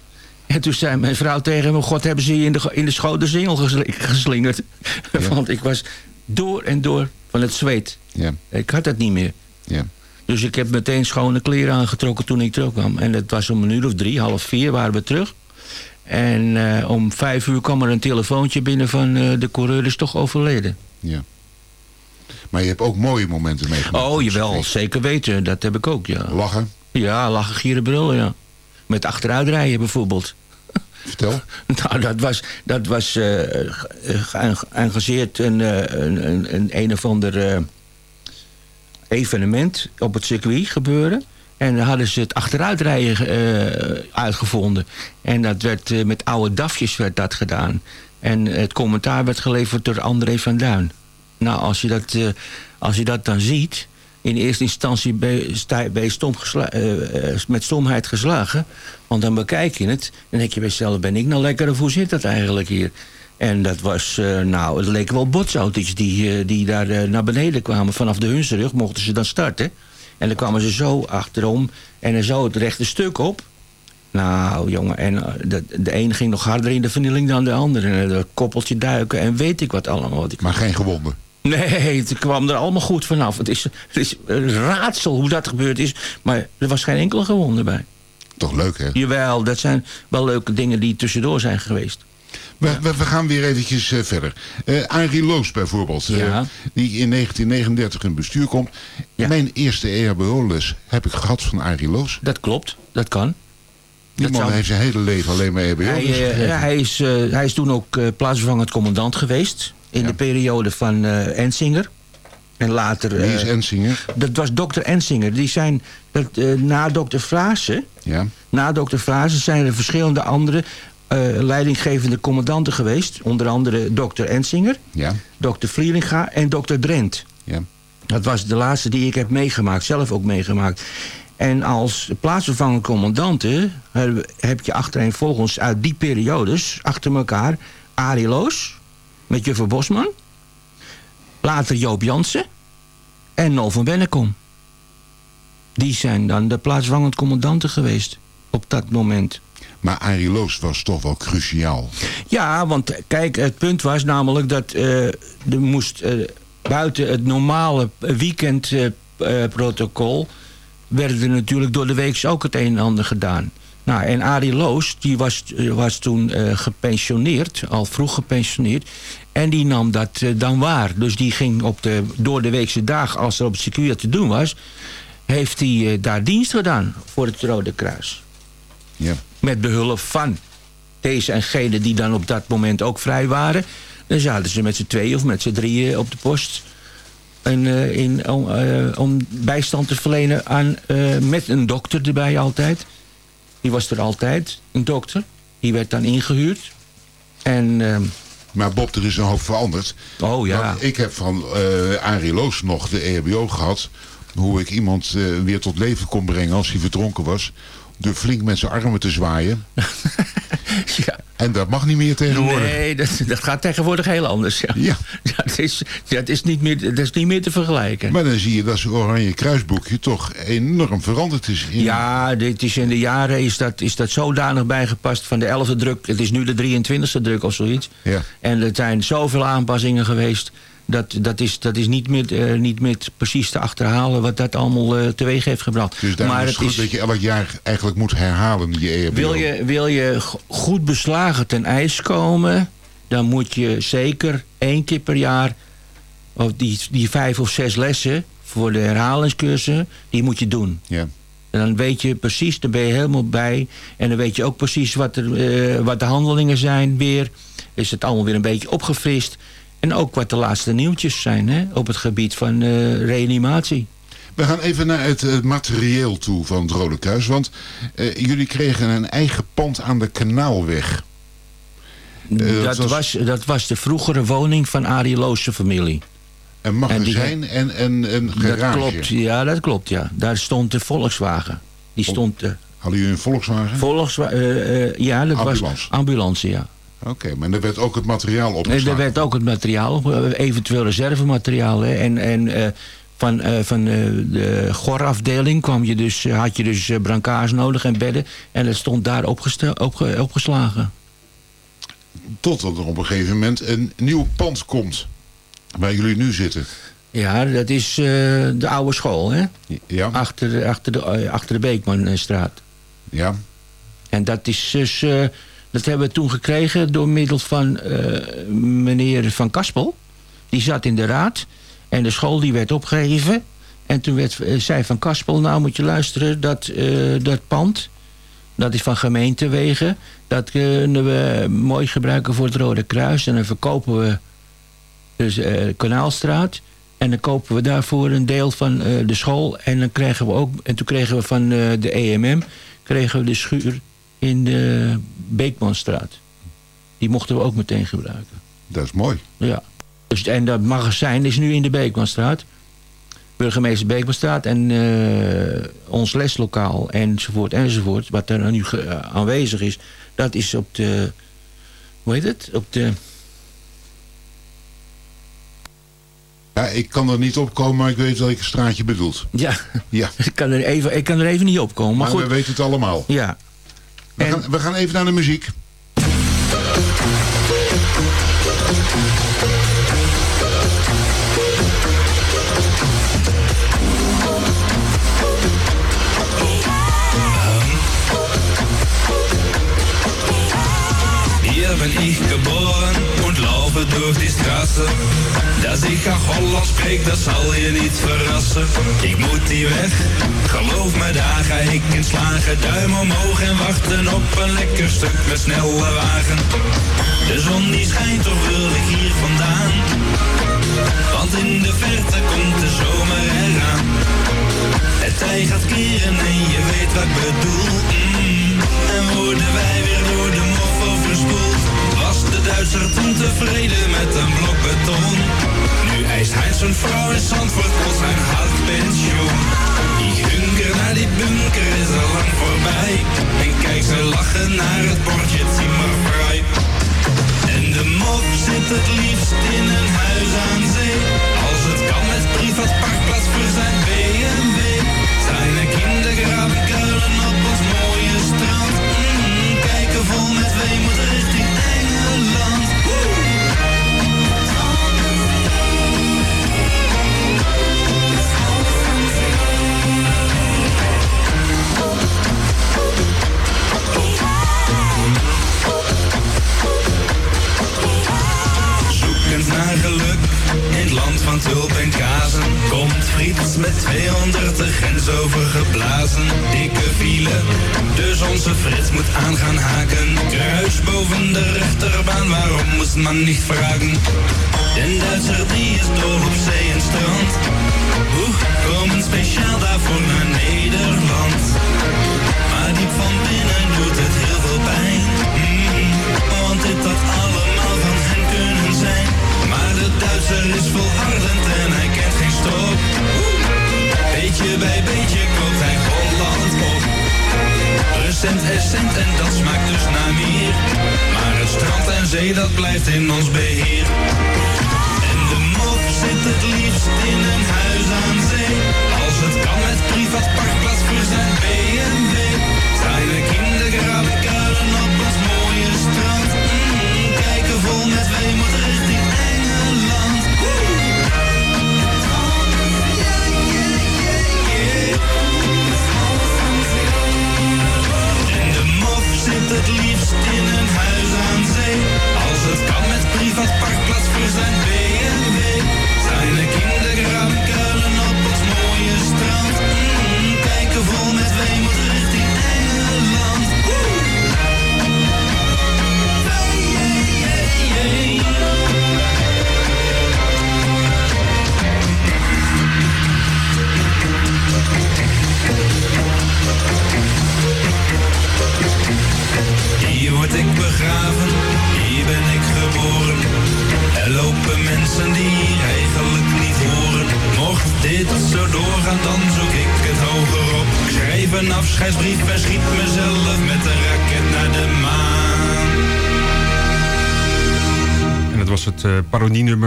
En toen zei mijn vrouw tegen me... God, hebben ze je in de, in de schouder zingel gesli- geslingerd. Want ik was door en door van het zweet. Ja. Ik had het niet meer. Ja. Dus ik heb meteen schone kleren aangetrokken toen ik terugkwam. En dat was om een uur of drie, half vier waren we terug. En eh, om vijf uur kwam er een telefoontje binnen van... eh, de coureur is toch overleden. Ja. Maar je hebt ook mooie momenten meegemaakt. Oh, jawel, zeker weten. Dat heb ik ook, ja. Lachen? Ja, lachen, gieren, brullen, ja. Met achteruitrijden bijvoorbeeld. Vertel. Nou, dat was, dat was ge- geëngageerd een, eh, een, een, een, een of ander evenement op het circuit gebeuren. En dan hadden ze het achteruitrijden eh, uitgevonden. En dat werd met oude dafjes werd dat gedaan. En het commentaar werd geleverd door André van Duin. Nou, als je dat, eh, als je dat dan ziet... In eerste instantie ben je, stom eh, eh, met stomheid geslagen. Want dan bekijk je het. Dan denk je bij ben ik nou lekker of hoe zit dat eigenlijk hier? En dat was, nou, het leken wel botsauto's die, die daar naar beneden kwamen. Vanaf de Hunsrug mochten ze dan starten. En dan kwamen ze zo achterom en dan zo het rechte stuk op. Nou, jongen, en de, de een ging nog harder in de vernieling dan de ander. En dat koppeltje duiken en weet ik wat allemaal. Wat ik... Maar geen gewonden? Nee, het kwam er allemaal goed vanaf. Het is, het is een raadsel hoe dat gebeurd is. Maar er was geen enkele gewonde bij. Toch leuk, hè? Jawel, dat zijn wel leuke dingen die tussendoor zijn geweest. We, we, we gaan weer eventjes eh, verder. Eh Arie Loos bijvoorbeeld, eh, die in 1939 in bestuur komt. Mijn eerste EHBO-les heb ik gehad van Arie Loos. Dat klopt, dat kan. Die Dat man zou- heeft zijn hele leven alleen maar E EHBO Hij, eh, ja, hij, is, hij is toen ook plaatsvervangend commandant geweest. In de periode van eh Ensinger. En later... Wie is eh, Ensinger? Dat was dokter Ensinger. Die zijn, dat, eh, na dokter Frazen... Ja. Na dokter Frazen zijn er verschillende andere leidinggevende commandanten geweest. Onder andere dokter Ensinger, Ja. dokter Vlieringa en dokter Drent. Ja. Dat was de laatste die ik heb meegemaakt, zelf ook meegemaakt. En als plaatsvervangend commandanten heb- heb je achtereenvolgens uit die periodes achter elkaar Arie Loos met Juffer Bosman. Later Joop Jansen en Nol van Bennekom. Die zijn dan de plaatsvervangend commandanten geweest op dat moment. Maar Arie Loos was toch wel cruciaal. Ja, want eh, kijk, het punt was namelijk dat eh, er moest eh, buiten het normale weekendprotocol... werden er natuurlijk door de week ook het een en ander gedaan. Nou, en Arie Loos, die was, eh, was toen eh, gepensioneerd, al vroeg gepensioneerd. En die nam dat eh, dan waar. Dus die ging op de door de weekse dag, als er op het circuit te doen was... heeft hij eh, daar dienst gedaan voor het Rode Kruis. Ja. Met behulp van deze en gene die dan op dat moment ook vrij waren. Dan zaten ze met z'n tweeën of met z'n drieën op de post. En, eh, in, om, om bijstand te verlenen aan, met een dokter erbij altijd. Die was er altijd, een dokter. Die werd dan ingehuurd. En, ehm, Maar Bob, er is een hoop veranderd. Oh ja. Want ik heb van eh Arie Loos nog de EHBO gehad. Hoe ik iemand eh, weer tot leven kon brengen als hij verdronken was. Door flink met zijn armen te zwaaien. ja. En dat mag niet meer tegenwoordig. Nee, dat, dat gaat tegenwoordig heel anders. Ja. Ja. dat, is, dat, is niet meer, dat is niet meer te vergelijken. Maar dan zie je dat zijn oranje kruisboekje toch enorm veranderd is. In... Ja, dit is in de jaren is dat, is dat zodanig bijgepast van de 11e druk. Het is nu de 23e druk of zoiets. Ja. En er zijn zoveel aanpassingen geweest. Dat, dat, is, dat is niet meer, eh, niet meer precies te achterhalen wat dat allemaal eh, teweeg heeft gebracht. Dus maar is het goed dat je elk jaar eigenlijk moet herhalen, E EHBO. wil je, wil je go- goed beslagen ten ijs komen, dan moet je zeker één keer per jaar, of die, die vijf of zes lessen voor de herhalingscursus, die moet je doen. Ja. En dan weet je precies, dan ben je helemaal bij. En dan weet je ook precies wat, er, eh, wat de handelingen zijn weer. Is het allemaal weer een beetje opgefrist. En ook wat de laatste nieuwtjes zijn hè, op het gebied van eh, reanimatie. We gaan even naar het materieel toe van het Rode Kruis. Want eh, jullie kregen een eigen pand aan de Kanaalweg. Eh, dat, was, dat was de vroegere woning van Arie Loos'se familie. Een magazijn en, en een garage. Dat klopt, ja, dat klopt, ja. Daar stond de Volkswagen. Die stond... Hadden jullie een Volkswagen? Volkswagen, ja, dat Ambulance. was ambulance, ja. Oké, maar er werd ook het materiaal En opgeslagen. er werd ook het materiaal, eh, eventueel reservemateriaal. Hè. En, en eh, van, eh, van de gorafdeling kwam je dus, had je dus brancards nodig en bedden. En dat stond daar opgestel- opge- opgeslagen. Totdat er op een gegeven moment een nieuw pand komt. Waar jullie nu zitten. Ja, dat is de oude school, hè? Ja. Achter, achter, de, achter de Beekmanstraat. Ja. En dat is dus... dat hebben we toen gekregen door middel van eh, meneer Van Kaspel. Die zat in de raad. En de school die werd opgeheven. En toen werd, eh, zei Van Kaspel, nou moet je luisteren, dat, eh, dat pand, dat is van gemeentewegen. Dat kunnen we mooi gebruiken voor het Rode Kruis. En dan verkopen we dus eh, Kanaalstraat. En dan kopen we daarvoor een deel van de school. En, dan krijgen we ook, en toen kregen we van de EMM kregen we de schuur in de Beekmanstraat. Die mochten we ook meteen gebruiken. Dat is mooi. Ja. Dus, en dat magazijn is nu in de Beekmanstraat. Burgemeester Beekmanstraat. En eh, ons leslokaal enzovoort enzovoort. Wat er nu eh, aanwezig is. Dat is op de... Hoe heet het? Op de... Ja, ik kan er niet op komen, maar ik weet welk straatje bedoelt. Ja, Ja. ik, kan er even, ik kan er even niet op komen. Maar, Maar goed. we weten het allemaal. Ja. We, gaan, we gaan even naar de muziek. Hier bin ich geboren durch die Straße. Dass ich auch Holland spreek, dat zal je niet verrassen. Ik moet die weg, geloof me, daar ga ik in slagen. Duim omhoog en wachten op een lekker stuk met snelle wagen. De zon die schijnt, toch wil ik hier vandaan. Want in de verte komt de zomer eraan. Het tij gaat keren en je weet wat ik bedoel. Mm. En worden wij weer door de mof overspoeld. Was de Duitser tevreden met een blok beton? Nu eist hij zijn vrouw in Zandvoort voor zijn hartpensioen. Die hunker naar die bunker is al lang voorbij. En kijk ze lachen naar het bordje Zimmerfrei. En de mof zit het liefst in een huis aan zee. Als het kan met privat parkplaats Met 200 de grens overgeblazen. Dikke file, dus onze Frits moet aan gaan haken. Kruis boven de rechterbaan, waarom moest man niet vragen? Den Duitser die is dol op zee en strand. Oeh, komen speciaal daarvoor naar Nederland. Maar diep van binnen doet het heel veel pijn. Mm, want dit had allemaal van hen kunnen zijn. Maar de Duitser is volhardend en hij kent lucht. Beetje bij beetje koopt hij Holland op. Recent essent en dat smaakt dus naar meer. Maar het strand en zee dat blijft in ons beheer. En de mop zit het liefst in een huis aan zee. Als het kan met privaat parkplaats voor zijn BMW. Zijn kindergraven kuilen op ons mooie strand. Mm, kijken vol met weemoed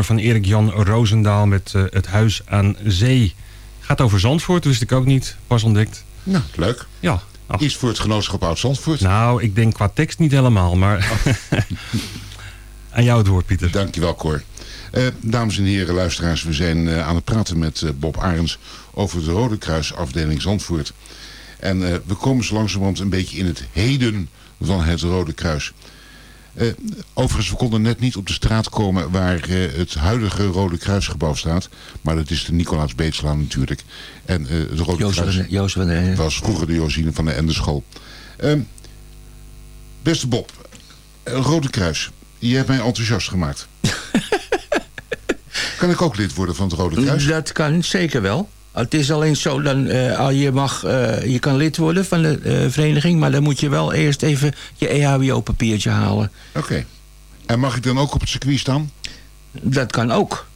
van Erik Jan Roosendaal met eh, Het Huis aan Zee. Gaat over Zandvoort, wist ik ook niet. Pas ontdekt. Nou, leuk. Ja. Iets voor het genootschap Oud-Zandvoort. Nou, ik denk qua tekst niet helemaal, maar... aan jou het woord, Pieter. Dankjewel, Cor. Eh, dames en heren, luisteraars, we zijn eh, aan het praten met Bob Arends over de Rode Kruis afdeling Zandvoort. En we komen zo langzamerhand een beetje in het heden van het Rode Kruis. Eh, overigens, we konden net niet op de straat komen waar eh, het huidige Rode Kruisgebouw staat. Maar dat is de Nicolaas Beetslaan natuurlijk. En eh, het Rode Jozef Kruis de- Jozef was vroeger de Josine van de Endeschool. Ehm beste Bob, Rode Kruis, je hebt mij enthousiast gemaakt. kan ik ook lid worden van het Rode Kruis? Dat kan zeker wel. Het is alleen zo, dan, eh, al je, mag, eh, je kan lid worden van de eh, vereniging... maar dan moet je wel eerst even je EHBO-papiertje halen. Oké. En mag ik dan ook op het circuit staan? Dat kan ook.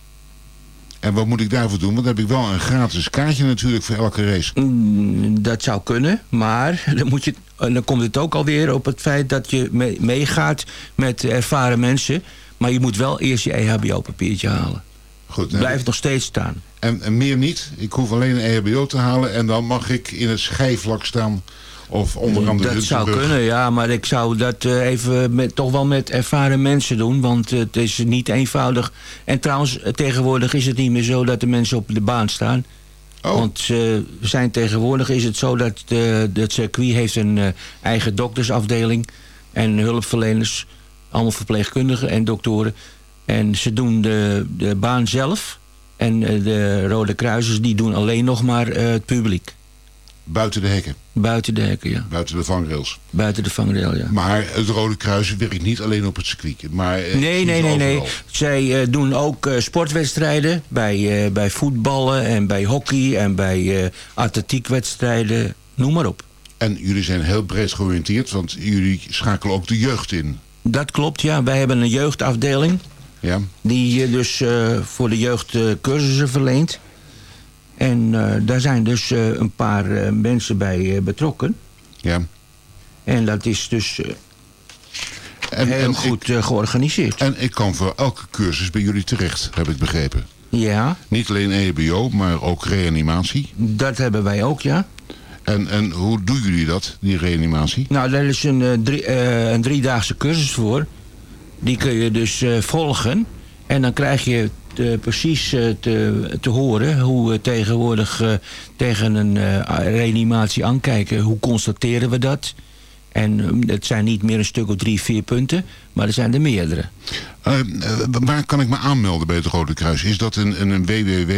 En wat moet ik daarvoor doen? Want dan heb ik wel een gratis kaartje natuurlijk voor elke race. Mm, dat zou kunnen, maar dan, moet je, en dan komt het ook alweer op het feit dat je mee- meegaat met ervaren mensen. Maar je moet wel eerst je EHBO-papiertje halen. Goed, Blijft nog steeds staan. En, en meer niet. Ik hoef alleen een EHBO te halen en dan mag ik in het schijfvlak staan. Of onder andere Dat zou kunnen, ja, maar ik zou dat eh, even met, toch wel met ervaren mensen doen. Want het is niet eenvoudig. En trouwens, tegenwoordig is het niet meer zo dat de mensen op de baan staan. Oh. Want zijn tegenwoordig is het zo dat het circuit heeft een eh, eigen doktersafdeling. En hulpverleners, allemaal verpleegkundigen en doktoren. En ze doen de, de baan zelf. En eh, de Rode Kruisers die doen alleen nog maar eh, het publiek. Buiten de hekken. Buiten de hekken, ja. Buiten de vangrails. Buiten de vangrail, ja. Maar het Rode Kruis werkt niet alleen op het circuit. Maar eh, Nee, nee, nee, nee. Zij doen ook sportwedstrijden bij, bij voetballen en bij hockey en bij atletiekwedstrijden. Noem maar op. En jullie zijn heel breed georiënteerd, want jullie schakelen ook de jeugd in. Dat klopt, ja. Wij hebben een jeugdafdeling. Ja. Die dus eh, voor de jeugd eh, cursussen verleent. En eh, daar zijn dus een paar mensen bij betrokken. Ja. En dat is dus En, heel en goed georganiseerd. En ik kan voor elke cursus bij jullie terecht, heb ik begrepen. Ja, Niet alleen EHBO, maar ook reanimatie. dat hebben wij ook, ja. En, en hoe doen jullie dat, die reanimatie? Nou, daar is een, drie, eh, een driedaagse cursus voor. Die kun je dus eh, volgen. En dan krijg je te- precies eh, te, te horen hoe we tegenwoordig eh, tegen een eh, reanimatie aankijken. Hoe constateren we dat? En eh, het zijn niet meer een stuk of drie, vier punten, maar er zijn er meerdere. Eh, eh, waar kan ik me aanmelden bij het Rode Kruis? Is dat een, een, een WWW,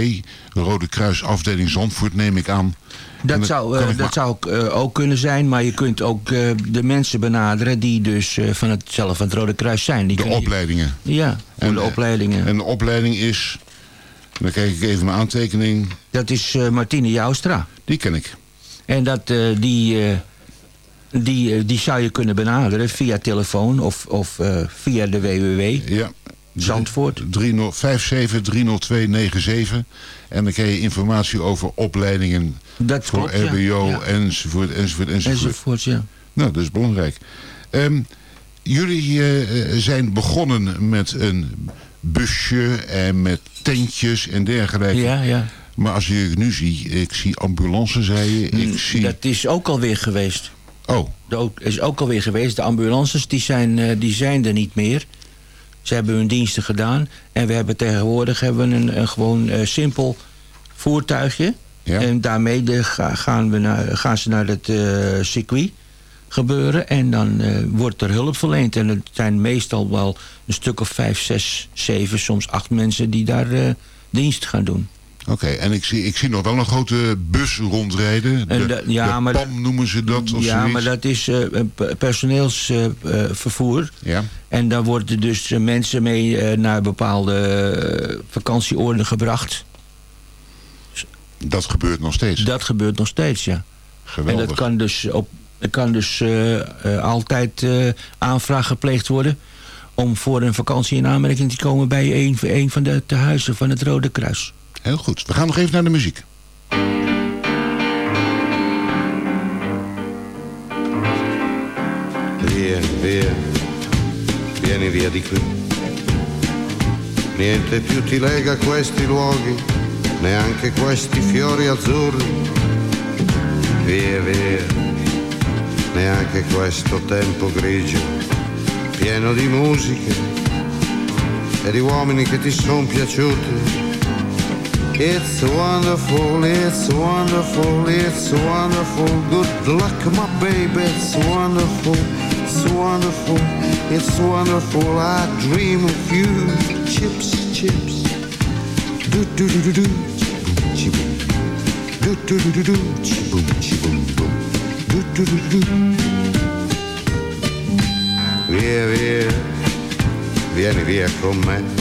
Rode Kruis afdeling Zandvoort, neem ik aan? En Dat zou, eh, dat zou ook, eh, ook kunnen zijn, maar je kunt ook de mensen benaderen die dus van het, zelf van het Rode Kruis zijn. Die De je- opleidingen. Ja, voor de opleidingen. En de opleiding is, dan kijk ik even mijn aantekening. Dat is Martine Joustra. Die ken ik. En dat, die, die, eh, die zou je kunnen benaderen via telefoon of, of eh, via de www. Ja. Zandvoort. 57-302-97. En dan krijg je informatie over opleidingen Dat voor klopt. RBO Ja. enzovoort, enzovoort, enzovoort. Enzovoort, ja. Nou, dat is belangrijk. Ehm, jullie eh, zijn begonnen met een busje en met tentjes en dergelijke. Ja, ja. Maar als je nu ziet, ik zie ambulance, zei je. Ik zie... Mm, Dat is ook alweer geweest. Oh. Dat is ook alweer geweest. De ambulances die zijn, eh, die zijn er niet meer. Ze hebben hun diensten gedaan. En we hebben tegenwoordig hebben we een, een gewoon eh, simpel voertuigje. En daarmee de, ga- gaan, we naar, gaan ze naar het eh, circuit gebeuren. En dan wordt er hulp verleend. En het zijn meestal wel een stuk of vijf, zes, zeven, soms acht mensen die daar dienst gaan doen. Oké, en ik zie, ik zie nog wel een grote bus rondrijden. De, En da- ja, de maar PAM noemen ze dat of ja, zoiets. maar dat is pe- personeelsvervoer. Ja. En daar worden dus eh, mensen mee naar bepaalde vakantieoorden gebracht. Dat gebeurt nog steeds? Dat gebeurt nog steeds, ja. Geweldig. En dat kan dus, op, kan dus altijd aanvraag gepleegd worden... om voor een vakantie in aanmerking te komen bij een, een van de tehuizen van het Rode Kruis. Heel goed. We gaan nog even naar de muziek. Via, via, vieni via di qui. Niente più ti lega questi luoghi, neanche questi fiori azzurri. Via, via, neanche questo tempo grigio, pieno di musiche e di uomini che ti sono piaciuti. It's wonderful, it's wonderful, it's wonderful. Good luck, my baby, it's wonderful, it's wonderful, it's wonderful. I dream of you. Chips, chips. Do do do do do. Do do do do do. Chi-boom, boom. Do do do do do. Via, via, vieni via con me.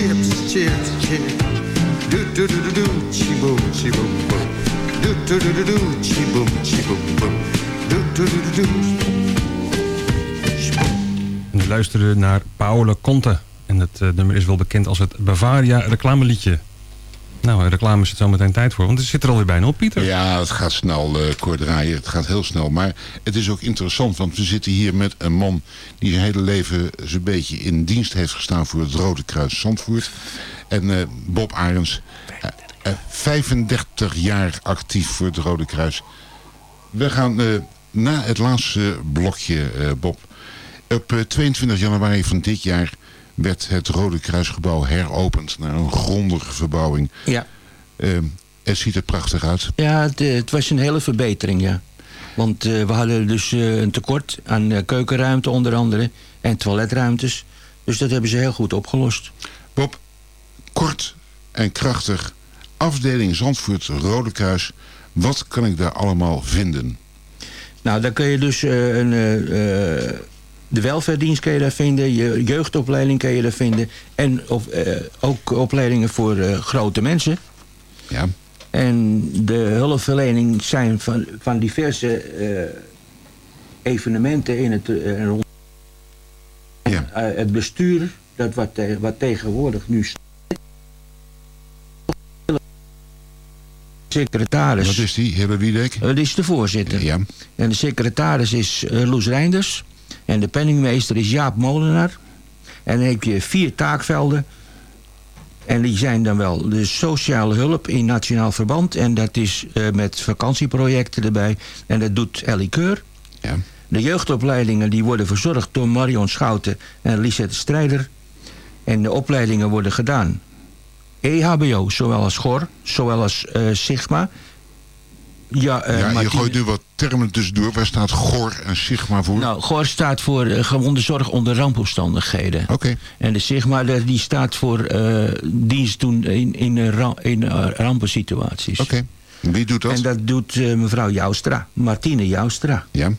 Chips, chips, chips. Do do do do do, chi boom, chi boom boom. Do do do do do, chi boom, chi boom boom. Do do do do do. We luisteren naar Paolo Conte. En het eh, nummer is wel bekend als het Bavaria reclameliedje. Nou, reclame is het zo meteen tijd voor. Want het zit er alweer bijna op, Pieter. Ja, het gaat snel, eh Cor draaien. Het gaat heel snel. Maar het is ook interessant, want we zitten hier met een man... die zijn hele leven zo'n beetje in dienst heeft gestaan... voor het Rode Kruis Zandvoort. En eh, Bob Arends, eh, eh, 35 jaar actief voor het Rode Kruis. We gaan eh, na het laatste blokje, eh, Bob. Op eh, 22 januari van dit jaar werd het Rode Kruisgebouw heropend... na een grondige verbouwing. Ja. Eh, het ziet er prachtig uit. Ja, het, het was een hele verbetering, ja. Want eh, we hadden dus eh, een tekort aan eh, keukenruimte onder andere en toiletruimtes. Dus dat hebben ze heel goed opgelost. Bob, kort en krachtig. Afdeling Zandvoort Rode Kruis. Wat kan ik daar allemaal vinden? Nou, daar kun je dus een, de welvaartdienst kun je daar vinden, je jeugdopleiding kun je daar vinden. En of, eh, ook opleidingen voor eh, grote mensen. Ja. En de hulpverlening zijn van, van diverse eh, evenementen in het, rond. Eh, het bestuur, dat wat, wat tegenwoordig nu staat. Secretaris. Wat is die, Heber Wiedek? Dat is de voorzitter. Ja. En de secretaris is Loes Reinders. En de penningmeester is Jaap Molenaar. En dan heb je vier taakvelden. En die zijn dan wel de sociale hulp in nationaal verband. En dat is eh, met vakantieprojecten erbij. En dat doet Ellie Keur. Ja. De jeugdopleidingen die worden verzorgd door Marion Schouten en Lisette Strijder. En de opleidingen worden gedaan. EHBO, zowel als GOR, zowel als eh, Sigma. Ja, eh, ja, je Martine- gooit nu wat termen tussendoor. Waar staat GOR en Sigma voor? Nou, GOR staat voor uh, gewonde zorg onder rampomstandigheden. Oké. En de Sigma die staat voor eh, dienst doen in, in, eh, in rampensituaties. Oké. Wie doet dat? En dat doet mevrouw Joustra, Martine Joustra. Ja.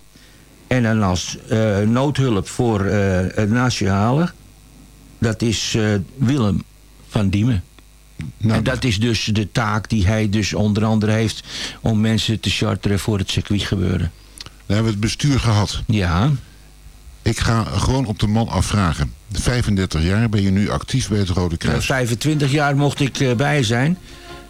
En dan als noodhulp voor het nationale, dat is Willem van Diemen. Nou, en dat is dus de taak die hij dus onder andere heeft om mensen te charteren voor het circuit gebeuren. We hebben het bestuur gehad. Ja. Ik ga gewoon op de man afvragen. 35 jaar ben je nu actief bij het Rode Kruis. 25 jaar mocht ik eh, bij zijn.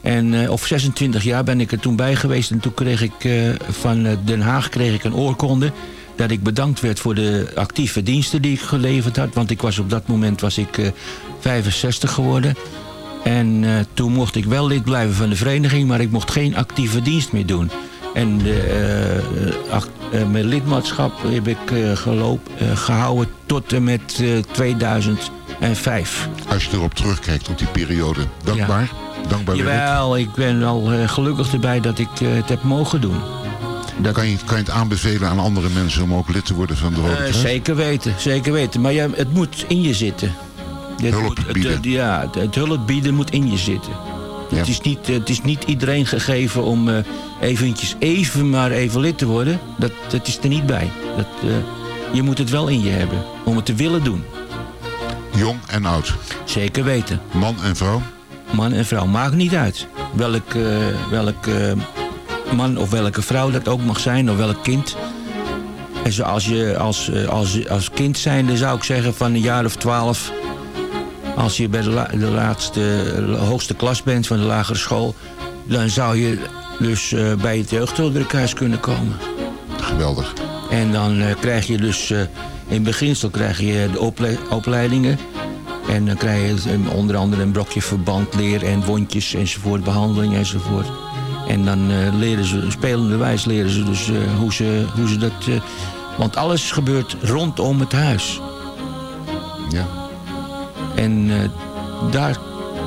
En, eh, of 26 jaar ben ik er toen bij geweest. En toen kreeg ik eh, van Den Haag kreeg ik een oorkonde. Dat ik bedankt werd voor de actieve diensten die ik geleverd had. Want ik was op dat moment was ik, eh, 65 geworden. En eh, toen mocht ik wel lid blijven van de vereniging. Maar ik mocht geen actieve dienst meer doen. En de, eh, act- eh, mijn lidmaatschap heb ik eh, geloop, eh, gehouden tot en met eh, 2005. Als je erop terugkijkt op die periode. Dankbaar? Dankbaar? Jawel, ik ben wel eh, gelukkig erbij dat ik het heb mogen doen. Kan, je, kan je het aanbevelen aan andere mensen om ook lid te worden van de Rode Kruis? zeker weten, zeker weten. Maar ja, het moet in je zitten. Het Hulp moet- het, bieden. het- ja, het, het hulp bieden moet in je zitten. Het, is niet, het is niet iedereen gegeven om eh, eventjes even maar even lid te worden. Dat, dat is er niet bij. Dat, eh, je moet het wel in je hebben om het te willen doen. Jong en oud. Zeker weten. Man en vrouw? Man en vrouw, maakt niet uit. Welk, eh, welk man of welke vrouw dat ook mag zijn, of welk kind. En zoals je als, als, als kind zijnde zou ik zeggen van een jaar of twaalf... als je bij de, la- de laatste, de hoogste klas bent van de lagere school... dan zou je dus eh, bij het jeugdhulpdrukhuis kunnen komen. Geweldig. En dan eh, krijg je dus, eh, in beginsel krijg je de ople- opleidingen. En dan krijg je onder andere een brokje verband, leer en wondjes enzovoort, behandeling enzovoort. En dan leren ze, spelenderwijs leren ze dus hoe, ze, hoe ze dat... want alles gebeurt rondom het huis. Ja. En eh, daar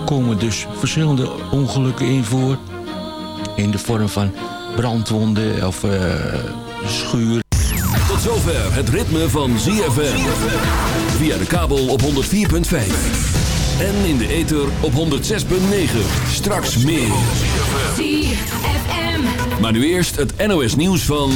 komen dus verschillende ongelukken in voor. In de vorm van brandwonden of eh schuur. Tot zover het ritme van ZFM. Via de kabel op 104.5. En in de ether op 106.9. Straks meer. Maar nu eerst het NOS nieuws van...